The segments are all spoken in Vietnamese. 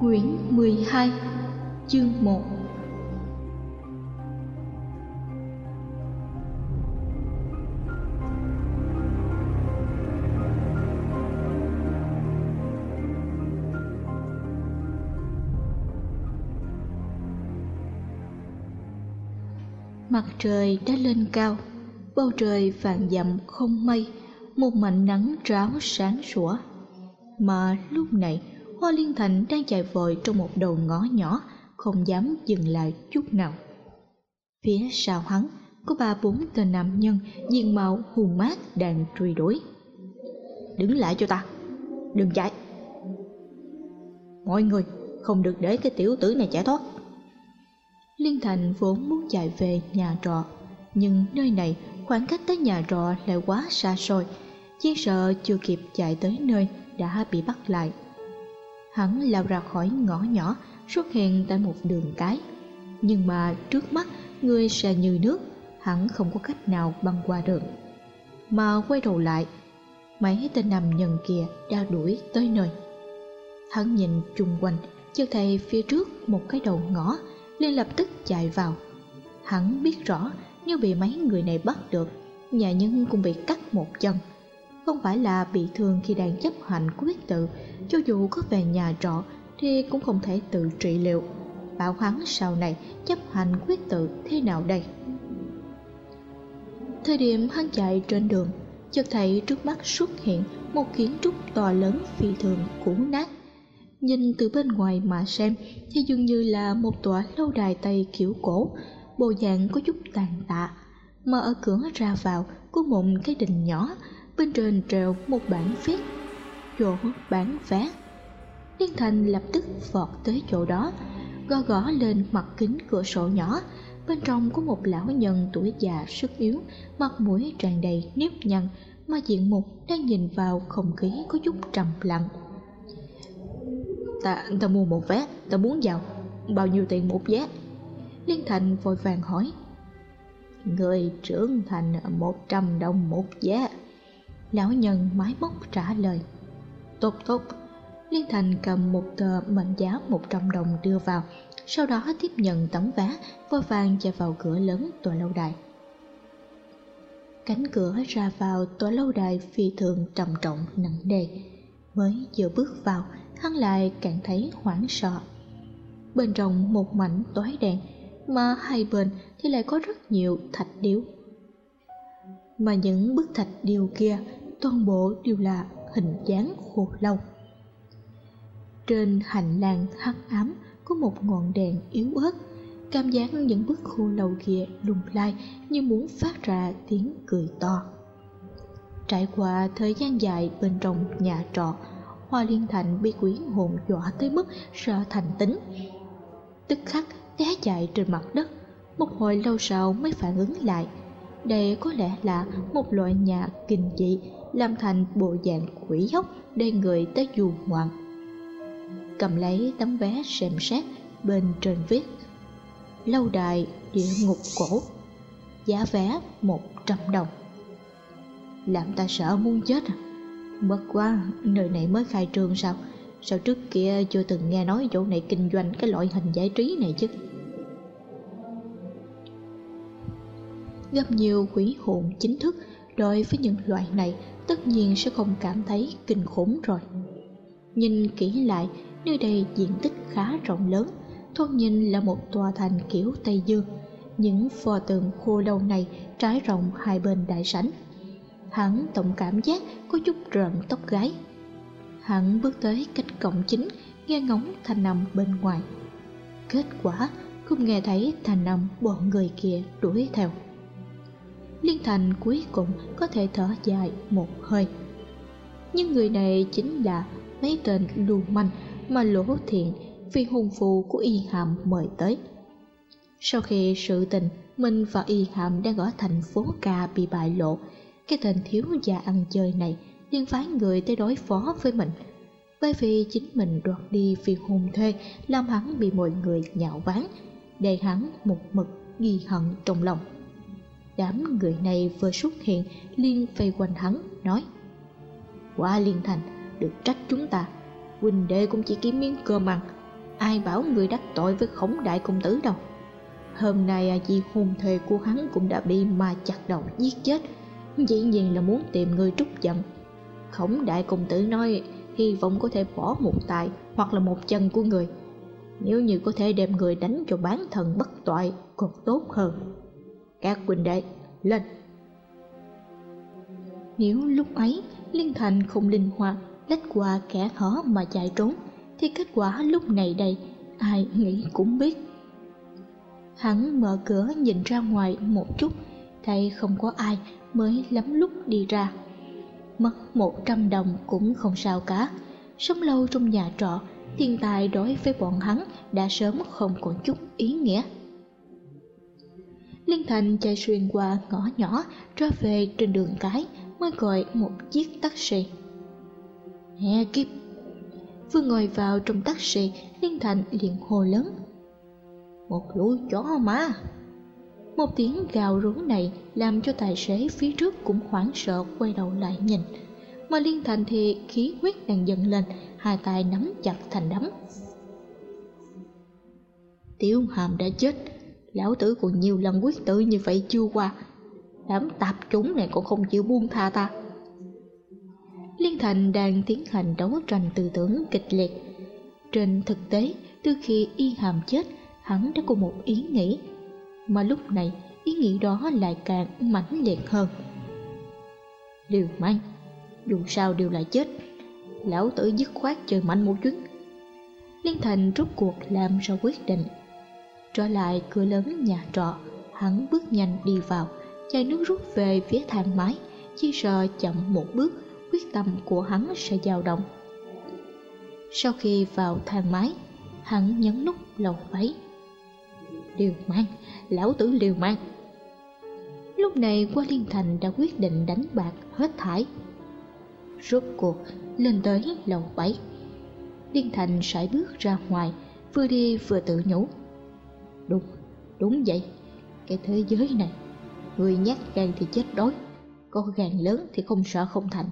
Quyển 12 Chương 1 Mặt trời đã lên cao, bầu trời vàng dặm không mây, một mảnh nắng ráo sáng sủa. Mà lúc này, Hoa Liên Thành đang chạy vội trong một đầu ngõ nhỏ, không dám dừng lại chút nào. Phía sau hắn có ba bốn tên nam nhân diện mạo hùng mát đang truy đuổi. Đứng lại cho ta, đừng chạy. Mọi người không được để cái tiểu tử này chạy thoát. Liên Thành vốn muốn chạy về nhà trọ, nhưng nơi này khoảng cách tới nhà trọ lại quá xa xôi, chỉ sợ chưa kịp chạy tới nơi đã bị bắt lại. Hắn lao ra khỏi ngõ nhỏ, xuất hiện tại một đường cái. Nhưng mà trước mắt người sẽ như nước, hắn không có cách nào băng qua đường. Mà quay đầu lại, mấy tên nằm nhân kia đã đuổi tới nơi. Hắn nhìn chung quanh, chợt thấy phía trước một cái đầu ngõ, liền lập tức chạy vào. Hắn biết rõ nếu bị mấy người này bắt được, nhà nhân cũng bị cắt một chân. Không phải là bị thương khi đang chấp hành quyết tự, cho dù có về nhà trọ thì cũng không thể tự trị liệu. Bảo hắn sau này chấp hành quyết tự thế nào đây? Thời điểm hắn chạy trên đường, chợt thấy trước mắt xuất hiện một kiến trúc to lớn phi thường cũ nát. Nhìn từ bên ngoài mà xem thì dường như là một tòa lâu đài Tây kiểu cổ, bộ dạng có chút tàn tạ. Mà ở cửa ra vào có một cái đình nhỏ, bên trên treo một bản viết chỗ bán vé. Liên Thành lập tức vọt tới chỗ đó, gõ gõ lên mặt kính cửa sổ nhỏ. Bên trong có một lão nhân tuổi già sức yếu, mặt mũi tràn đầy nếp nhăn, mà diện mục đang nhìn vào không khí có chút trầm lặng. Ta, ta mua một vé, ta muốn vào, bao nhiêu tiền một vé? Liên Thành vội vàng hỏi. Người trưởng thành một trăm đồng một vé. Lão nhân mái móc trả lời. Tốt tốt. Liên Thành cầm một tờ mệnh giá 100 đồng đưa vào, sau đó tiếp nhận tấm vé, vội vàng chạy vào cửa lớn tòa lâu đài. Cánh cửa ra vào tòa lâu đài phi thường trầm trọng nặng nề. Mới vừa bước vào, hắn lại càng thấy hoảng sợ. Bên trong một mảnh tối đen, mà hai bên thì lại có rất nhiều thạch điếu. Mà những bức thạch điêu kia toàn bộ đều là hình dáng khô lâu. Trên hành lang hắc ám có một ngọn đèn yếu ớt, cảm giác những bức khô lâu kia lung lai như muốn phát ra tiếng cười to. Trải qua thời gian dài bên trong nhà trọ, Hoa Liên Thành bị quỷ hồn dọa tới mức sợ thành tính. Tức khắc té chạy trên mặt đất, một hồi lâu sau mới phản ứng lại. Đây có lẽ là một loại nhà kinh dị làm thành bộ dạng quỷ hốc để người tới dù ngoạn. Cầm lấy tấm vé xem xét, bên trên viết, lâu đài địa ngục cổ, giá vé một trăm đồng. Làm ta sợ muốn chết à? Bất quá, nơi này mới khai trương sao? Sao trước kia chưa từng nghe nói chỗ này kinh doanh cái loại hình giải trí này chứ? Gặp nhiều quỷ hồn chính thức đối với những loại này tất nhiên sẽ không cảm thấy kinh khủng rồi. Nhìn kỹ lại, nơi đây diện tích khá rộng lớn, thoạt nhìn là một tòa thành kiểu tây dương. Những pho tượng khô lâu này trải rộng hai bên đại sảnh. Hắn tổng cảm giác có chút rợn tóc gái hắn bước tới cách cổng chính, nghe ngóng thanh nằm bên ngoài. Kết quả, không nghe thấy thanh nằm bọn người kia đuổi theo. Liên Thành cuối cùng có thể thở dài một hơi. Nhưng người này chính là mấy tên lưu manh mà lỗ thiện vì hùng phụ của y hàm mời tới. Sau khi sự tình mình và y hàm đang ở thành phố ca bị bại lộ, cái tên thiếu già ăn chơi này liên phái người tới đối phó với mình. Bởi vì chính mình đoạt đi vì hùng thuê, làm hắn bị mọi người nhạo báng, để hắn một mực ghi hận trong lòng đám người này vừa xuất hiện liên vây quanh hắn, nói quá liên thành được trách chúng ta. Huynh đệ cũng chỉ kiếm miếng cơm ăn. Ai bảo người đắc tội với khổng đại công tử đâu? Hôm nay à, vì hôn thề của hắn cũng đã bị ma chặt đầu giết chết. Dĩ nhiên là muốn tìm người trút giận. Khổng đại công tử nói, hy vọng có thể bỏ một tay hoặc là một chân của người. Nếu như có thể đem người đánh cho bán thần bất toại, còn tốt hơn các huynh đệ, lên. Nếu lúc ấy liên thành không linh hoạt lách qua kẻ hở mà chạy trốn, thì kết quả lúc này đây, ai nghĩ cũng biết. Hắn mở cửa nhìn ra ngoài một chút, thấy không có ai mới lắm lúc đi ra. Mất một trăm đồng cũng không sao cả. Sống lâu trong nhà trọ, thiên tài đối với bọn hắn đã sớm không còn chút ý nghĩa liên thành chạy xuyên qua ngõ nhỏ, trở về trên đường cái, mới gọi một chiếc taxi. Hè kiếp. Vừa ngồi vào trong taxi liên thành liền hô lớn. Một lũ chó má một tiếng gào rú này làm cho tài xế phía trước cũng hoảng sợ quay đầu lại nhìn. Mà liên thành thì khí huyết đang dần lên, hai tay nắm chặt thành đấm. Tiểu hàm đã chết lão tử còn nhiều lần quyết tử như vậy chưa qua. Đám tạp chúng này còn không chịu buông tha ta. Liên thành đang tiến hành đấu tranh tư tưởng kịch liệt. Trên thực tế, từ khi y hàm chết, hắn đã có một ý nghĩ. Mà lúc này, ý nghĩ đó lại càng mãnh liệt hơn. Liều may dù sao đều là chết. Lão tử dứt khoát chơi mạnh một chuyến. Liên thành rút cuộc làm ra quyết định trở lại cửa lớn nhà trọ, hắn bước nhanh đi vào, chai nước rút về phía thang máy. Chỉ sợ chậm một bước, quyết tâm của hắn sẽ dao động. Sau khi vào thang máy, hắn nhấn nút lầu váy liều mang lão tử liều mang lúc này qua liên thành đã quyết định đánh bạc hết thải rốt cuộc, lên tới lầu bảy. Liên thành sải bước ra ngoài, vừa đi vừa tự nhủ đúng đúng vậy. Cái thế giới này, người nhát gan thì chết đói, có gan lớn thì không sợ không thành.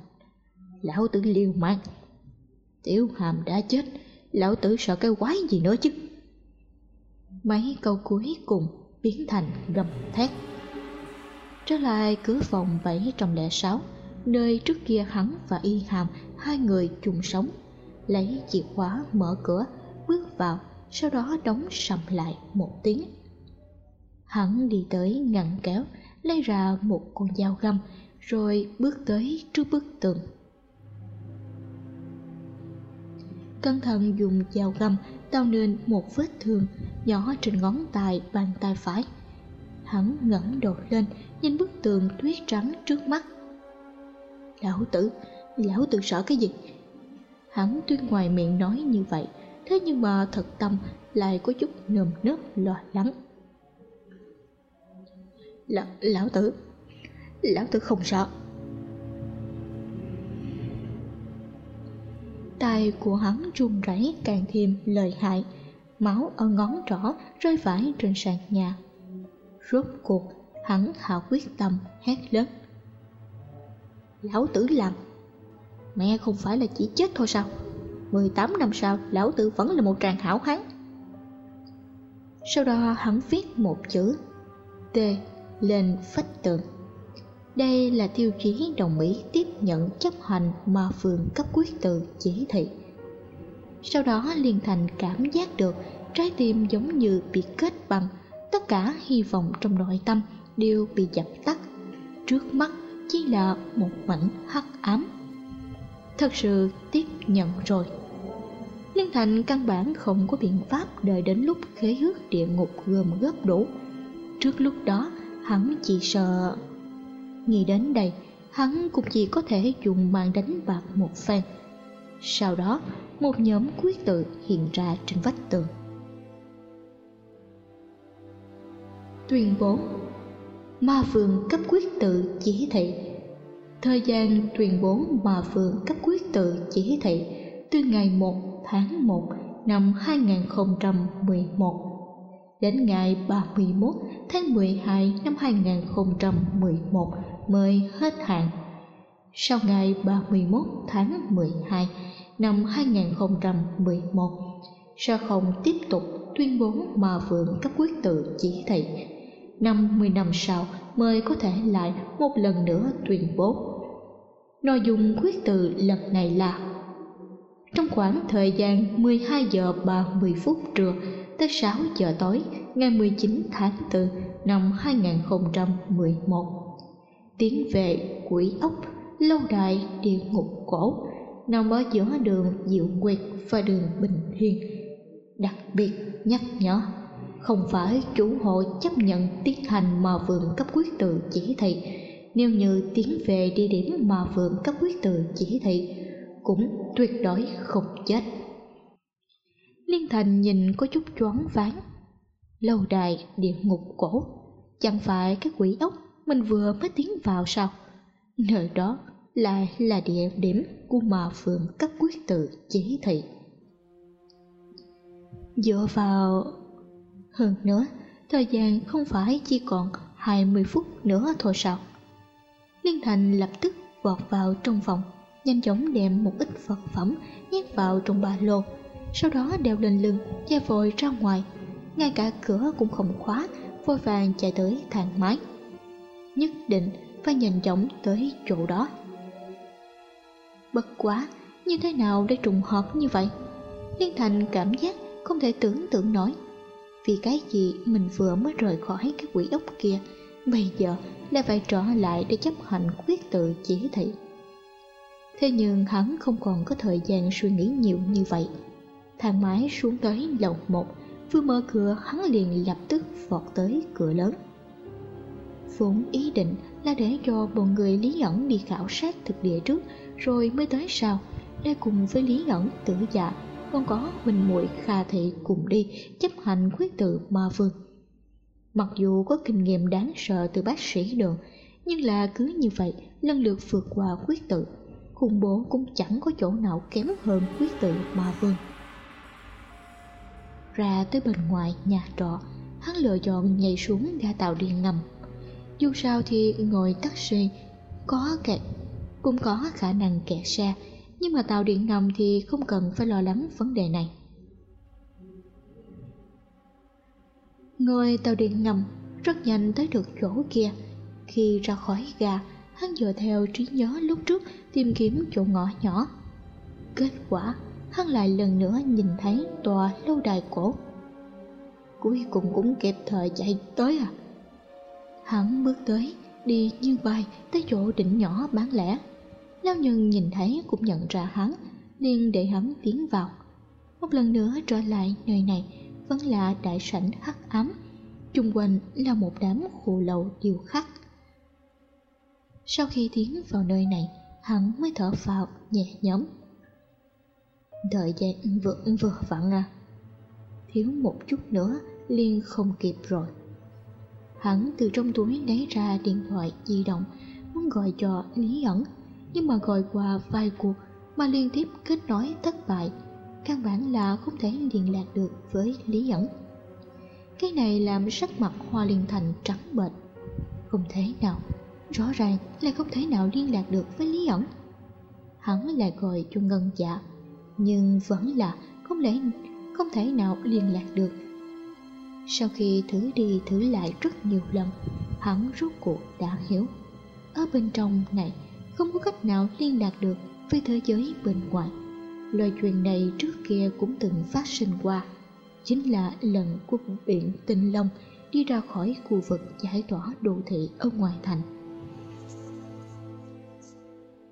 Lão tử liều mạng. Tiểu hàm đã chết, lão tử sợ cái quái gì nữa chứ? Mấy câu cuối cùng biến thành gầm thét. Trở lại cửa phòng 706 nơi trước kia hắn và y hàm, hai người chung sống. Lấy chìa khóa mở cửa, bước vào sau đó đóng sầm lại một tiếng. Hắn đi tới ngăn kéo, lấy ra một con dao găm, rồi bước tới trước bức tường. Cẩn thận dùng dao găm tạo nên một vết thương nhỏ trên ngón tay, bàn tay phải. Hắn ngẩng đầu lên, nhìn bức tường tuyết trắng trước mắt. Lão tử lão tử sợ cái gì? Hắn tuy ngoài miệng nói như vậy thế nhưng mà thật tâm lại có chút nườm nớp lo lắng. Lão, lão tử lão tử không sợ. Tay của hắn run rẩy càng thêm lời hại máu ở ngón trỏ rơi vãi trên sàn nhà. Rốt cuộc hắn hạ quyết tâm hét lớn. Lão tử làm mẹ không phải là chỉ chết thôi sao? 18 năm sau, lão tử vẫn là một tràng hảo hán. Sau đó, hắn viết một chữ, T, lên phách tượng đây là tiêu chí đồng ý tiếp nhận chấp hành mà phường cấp quyết từ chỉ thị. Sau đó liên thành cảm giác được trái tim giống như bị kết bằng tất cả hy vọng trong nội tâm đều bị dập tắt. Trước mắt chỉ là một mảnh hắc ám thật sự tiếp nhận rồi. Liên thành căn bản không có biện pháp đợi đến lúc khế ước địa ngục gồm góp đủ. Trước lúc đó, hắn chỉ sợ. Nghĩ đến đây, hắn cũng chỉ có thể dùng màn đánh bạc một phen. Sau đó, một nhóm quyết tự hiện ra trên vách tường. Tuyên bố, ma vương cấp quyết tự chỉ thị thời gian tuyên bố mà phượng cấp quyết tự chỉ thị từ ngày 1 tháng 1 năm 2011 đến ngày 31 tháng 12 năm 2011 mới hết hạn. Sau ngày 31 tháng 12 năm 2011 sẽ không tiếp tục tuyên bố mà vượng cấp quyết tự chỉ thị. Năm 10 năm sau mới có thể lại một lần nữa tuyên bố. Nội dung quyết từ lần này là trong khoảng thời gian 12 giờ 30 phút trưa tới 6 giờ tối ngày 19 tháng 4 năm 2011. Tiến về quỷ ốc, lâu đài địa ngục cổ, nằm ở giữa đường Diệu Nguyệt và đường Bình Thiên. Đặc biệt nhắc nhở, không phải chủ hộ chấp nhận tiến hành mà vườn cấp quyết tự chỉ thị, nếu như tiến về địa điểm mà vườn cấp quyết tự chỉ thị, cũng tuyệt đối không chết. Liên Thành nhìn có chút choáng váng. Lâu đài địa ngục cổ, chẳng phải cái quỷ ốc mình vừa mới tiến vào sao? Nơi đó lại là địa điểm của mà phường cấp quyết tự chỉ thị. Dựa vào... Hơn nữa, thời gian không phải chỉ còn 20 phút nữa thôi sao? Liên Thành lập tức vọt vào trong phòng, nhanh chóng đem một ít vật phẩm nhét vào trong ba lô sau đó đeo lên lưng che vội ra ngoài. Ngay cả cửa cũng không khóa vội vàng chạy tới thang máy. Nhất định phải nhanh chóng tới chỗ đó. Bất quá như thế nào để trùng hợp như vậy? Liên thành cảm giác không thể tưởng tượng nổi vì cái gì mình vừa mới rời khỏi cái quỷ ốc kia, bây giờ lại phải trở lại để chấp hành quyết tự chỉ thị? Thế nhưng hắn không còn có thời gian suy nghĩ nhiều như vậy. Thang máy xuống tới lầu một, vừa mở cửa, hắn liền lập tức vọt tới cửa lớn. Vốn ý định là để cho bọn người lý ẩn đi khảo sát thực địa trước, rồi mới tới sau, để cùng với lý ẩn tử dạ còn có huynh muội kha thị cùng đi chấp hành quyết tự ma vương mặc dù có kinh nghiệm đáng sợ từ bác sĩ đường, nhưng là cứ như vậy, lần lượt vượt qua quyết tự khủng bố cũng chẳng có chỗ nào kém hơn quyết tự ma vương ra tới bên ngoài nhà trọ, hắn lựa chọn nhảy xuống ga tàu điện ngầm. Dù sao thì ngồi taxi có kẹt, cũng có khả năng kẹt xe nhưng mà tàu điện ngầm thì không cần phải lo lắng vấn đề này. Ngồi tàu điện ngầm rất nhanh tới được chỗ kia. Khi ra khỏi ga hắn dựa theo trí nhớ lúc trước tìm kiếm chỗ ngõ nhỏ. Kết quả, hắn lại lần nữa nhìn thấy tòa lâu đài cổ. Cuối cùng cũng kịp thời chạy tới à. Hắn bước tới, đi như bay tới chỗ đỉnh nhỏ bán lẻ lão nhân nhìn thấy cũng nhận ra hắn, liền để hắn tiến vào. Một lần nữa trở lại nơi này, vẫn là đại sảnh hắc ám, chung quanh là một đám khổ lầu điêu khắc. Sau khi tiến vào nơi này, hắn mới thở phào nhẹ nhõm. Đợi gian vừa vừa vặn à. Thiếu một chút nữa, liền không kịp rồi. Hắn từ trong túi lấy ra điện thoại di động, Muốn gọi cho Lý ẩn. Nhưng mà gọi qua vài cuộc Mà liên tiếp kết nối thất bại, Căn bản là không thể liên lạc được với Lý ẩn. Cái này làm sắc mặt Hoa Liên Thành trắng bệch. Không thể nào, Rõ ràng là không thể nào liên lạc được với Lý ẩn. Hắn lại gọi cho Ngân Dạ nhưng vẫn là không lẽ, không thể nào liên lạc được. Sau khi thử đi thử lại rất nhiều lần, hắn rốt cuộc đã hiểu. Ở bên trong này không có cách nào liên lạc được với thế giới bên ngoài. Lời chuyện này trước kia cũng từng phát sinh qua. Chính là lần của biển tinh long đi ra khỏi khu vực giải tỏa đô thị ở ngoài thành.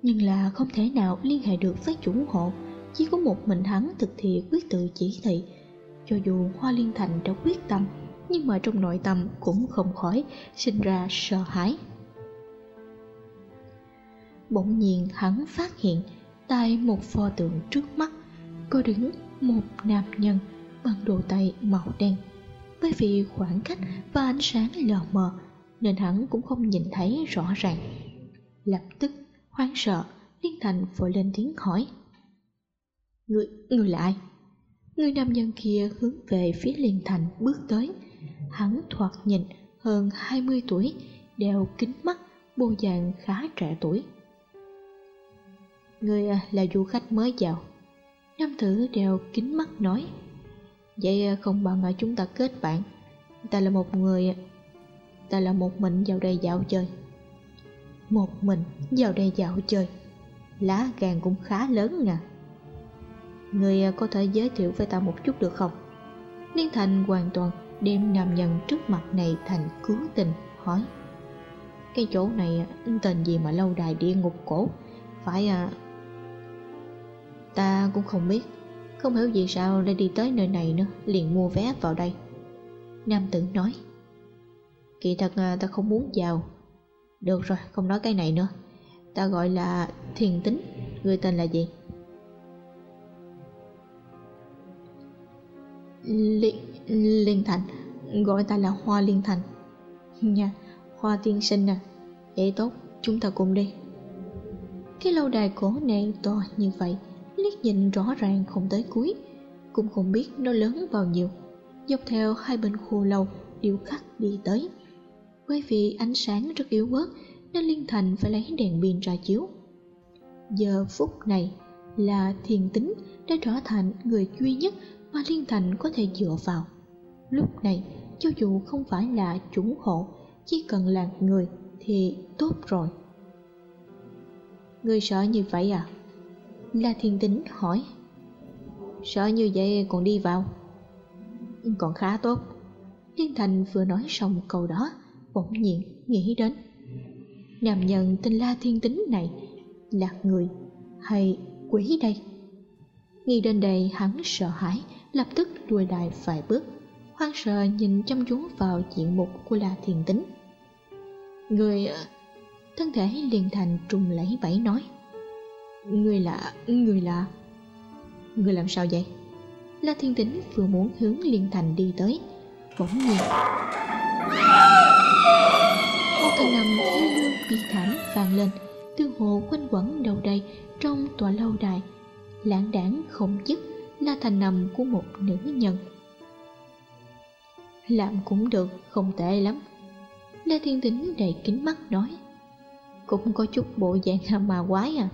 Nhưng là không thể nào liên hệ được với chủ hộ, chỉ có một mình hắn thực thi quyết tự chỉ thị. Cho dù hoa liên thành đã quyết tâm, nhưng mà trong nội tâm cũng không khỏi sinh ra sợ hãi bỗng nhiên hắn phát hiện tại một pho tượng trước mắt, có đứng một nam nhân bằng đồ tay màu đen. Bởi vì khoảng cách và ánh sáng lờ mờ, nên hắn cũng không nhìn thấy rõ ràng. Lập tức hoang sợ, liên thành vội lên tiếng hỏi, người người là ai? Người nam nhân kia hướng về phía liên thành bước tới. Hắn thoạt nhìn hơn hai mươi tuổi, đeo kính mắt, bộ dạng khá trẻ tuổi người à, là du khách mới vào nam tử đều kính mắt nói, vậy à, không bằng à, chúng ta kết bạn. Ta là một người ta là một mình vào đây dạo chơi. Một mình vào đây dạo chơi? Lá gan cũng khá lớn nè. Người có thể giới thiệu với ta một chút được không? Liên thành hoàn toàn đem nam nhân trước mặt này thành cứu tình hỏi. Cái chỗ này tên gì mà lâu đài địa ngục cổ? Phải ta cũng không biết. Không hiểu vì sao lại đi tới nơi này nữa, liền mua vé vào đây. Nam tử nói, kỳ thật à, ta không muốn vào. Được rồi, không nói cái này nữa. Ta gọi là thiền tính, người tên là gì? Liên liên thành, gọi ta là hoa liên thành. Nha, hoa tiên sinh à. Vậy tốt, chúng ta cùng đi. Cái lâu đài cổ này to như vậy liếc nhìn rõ ràng không tới cuối, cũng không biết nó lớn bao nhiêu. Dọc theo hai bên khu lâu điêu khắc đi tới. Bởi vì ánh sáng rất yếu ớt nên liên thành phải lấy đèn pin ra chiếu. Giờ phút này là thiền tính đã trở thành người duy nhất mà liên thành có thể dựa vào. Lúc này, cho dù không phải là chủ hộ, chỉ cần là người thì tốt rồi. Người sợ như vậy à? La thiên tính hỏi. Sợ như vậy còn đi vào? Còn khá tốt. Liên thành vừa nói xong câu đó, bỗng nhiên nghĩ đến. Nam nhân tên la thiên tính này là người hay quỷ đây? Nghĩ đến đây, hắn sợ hãi, lập tức lùi lại vài bước hoang sợ nhìn chăm chú vào diện mục của la thiên tính. Người ờ, thân thể liền thành trùng lấy bẫy nói người là người là, người làm sao vậy? La thiên tính vừa muốn hướng liên thành đi tới, bỗng nhiên. Một thanh nằm thê lương bi thảm vang lên tương hồ quanh quẩn đầu đầy, trong tòa lâu đài. Lãng đảng không dứt là thành nằm của một nữ nhân. Làm cũng được, không tệ lắm. La thiên tính đầy kính mắt nói, cũng có chút bộ dạng hàm mà quái à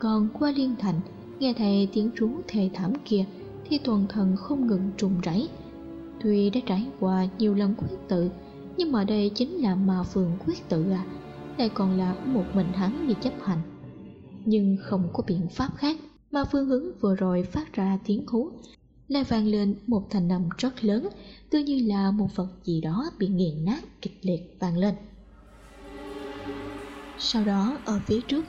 còn qua liên thành, nghe thầy tiếng rú thê thảm kia thì toàn thân không ngừng trùng rẫy tuy đã trải qua nhiều lần quyết tự, nhưng mà đây chính là ma phường quyết tự à đây còn là một mình hắn đi chấp hành. Nhưng không có biện pháp khác, mà phương hướng vừa rồi phát ra tiếng hú, lại vang lên một thành nằm rất lớn, tự như là một vật gì đó bị nghiền nát kịch liệt vang lên. Sau đó, ở phía trước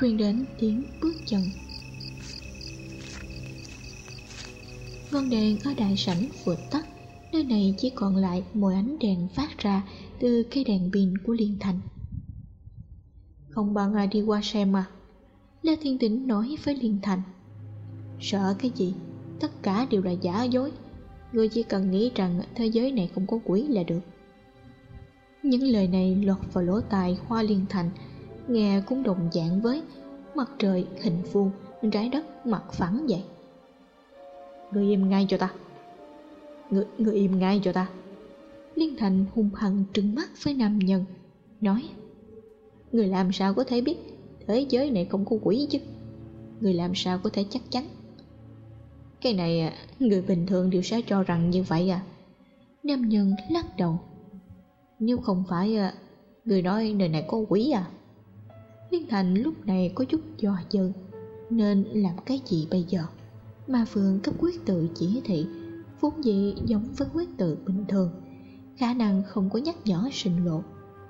truyền đến tiếng bước chân. Ngọn đèn ở đại sảnh vừa tắt, nơi này chỉ còn lại một ánh đèn phát ra từ cây đèn pin của liên thành. Không bằng đi qua xem mà. Lê thiên tĩnh nói với liên thành. Sợ cái gì? Tất cả đều là giả dối. Người chỉ cần nghĩ rằng thế giới này không có quỷ là được. Những lời này lọt vào lỗ tai hoa liên thành nghe cũng đồng dạng với mặt trời hình vuông trái đất mặt phẳng vậy. Người im ngay cho ta. Người, người im ngay cho ta. Liên thành hung hăng trừng mắt với nam nhân nói người làm sao có thể biết thế giới này không có quỷ chứ? Người làm sao có thể chắc chắn? Cái này à, người bình thường đều sẽ cho rằng như vậy à. Nam nhân lắc đầu nếu không phải à, người nói nơi này có quỷ à? Liên thành lúc này có chút do dự, nên làm cái gì bây giờ? Mà Phượng cấp quyết tự chỉ thị, vốn dĩ giống với quyết tự bình thường. Khả năng không có nhắc nhở sinh lộ,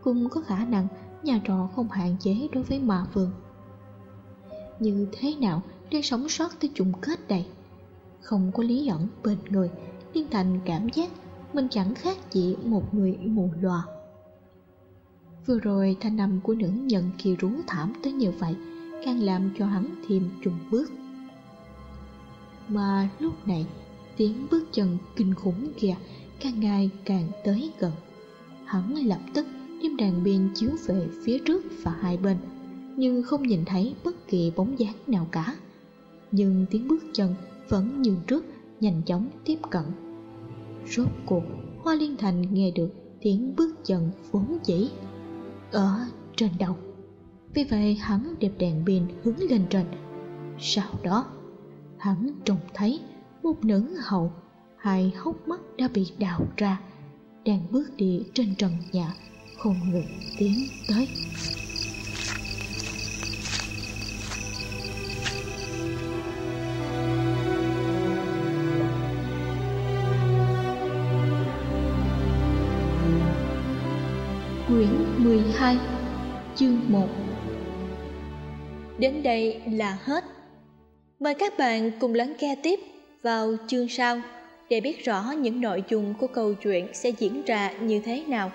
cũng có khả năng nhà trọ không hạn chế đối với ma Phượng. như thế nào để sống sót tới chung kết đây? Không có lý ẩn bên người liên thành cảm giác mình chẳng khác gì một người mù loà vừa rồi thanh âm của nữ nhân khi rú thảm tới như vậy, càng làm cho hắn thêm trùng bước. Mà lúc này, tiếng bước chân kinh khủng kia càng ngày càng tới gần. Hắn lập tức đem đàn biên chiếu về phía trước và hai bên, nhưng không nhìn thấy bất kỳ bóng dáng nào cả. Nhưng tiếng bước chân vẫn như trước, nhanh chóng tiếp cận. Rốt cuộc, hoa liên thành nghe được tiếng bước chân vốn dĩ ở trên đầu. Vì vậy hắn đẹp đèn pin hướng lên trên. Sau đó, hắn trông thấy một nữ hậu hai hốc mắt đã bị đào ra, đang bước đi trên trần nhà, không ngừng tiến tới. Quyển 12 Chương 1 Đến đây là hết. Mời các bạn cùng lắng nghe tiếp vào chương sau để biết rõ những nội dung của câu chuyện sẽ diễn ra như thế nào.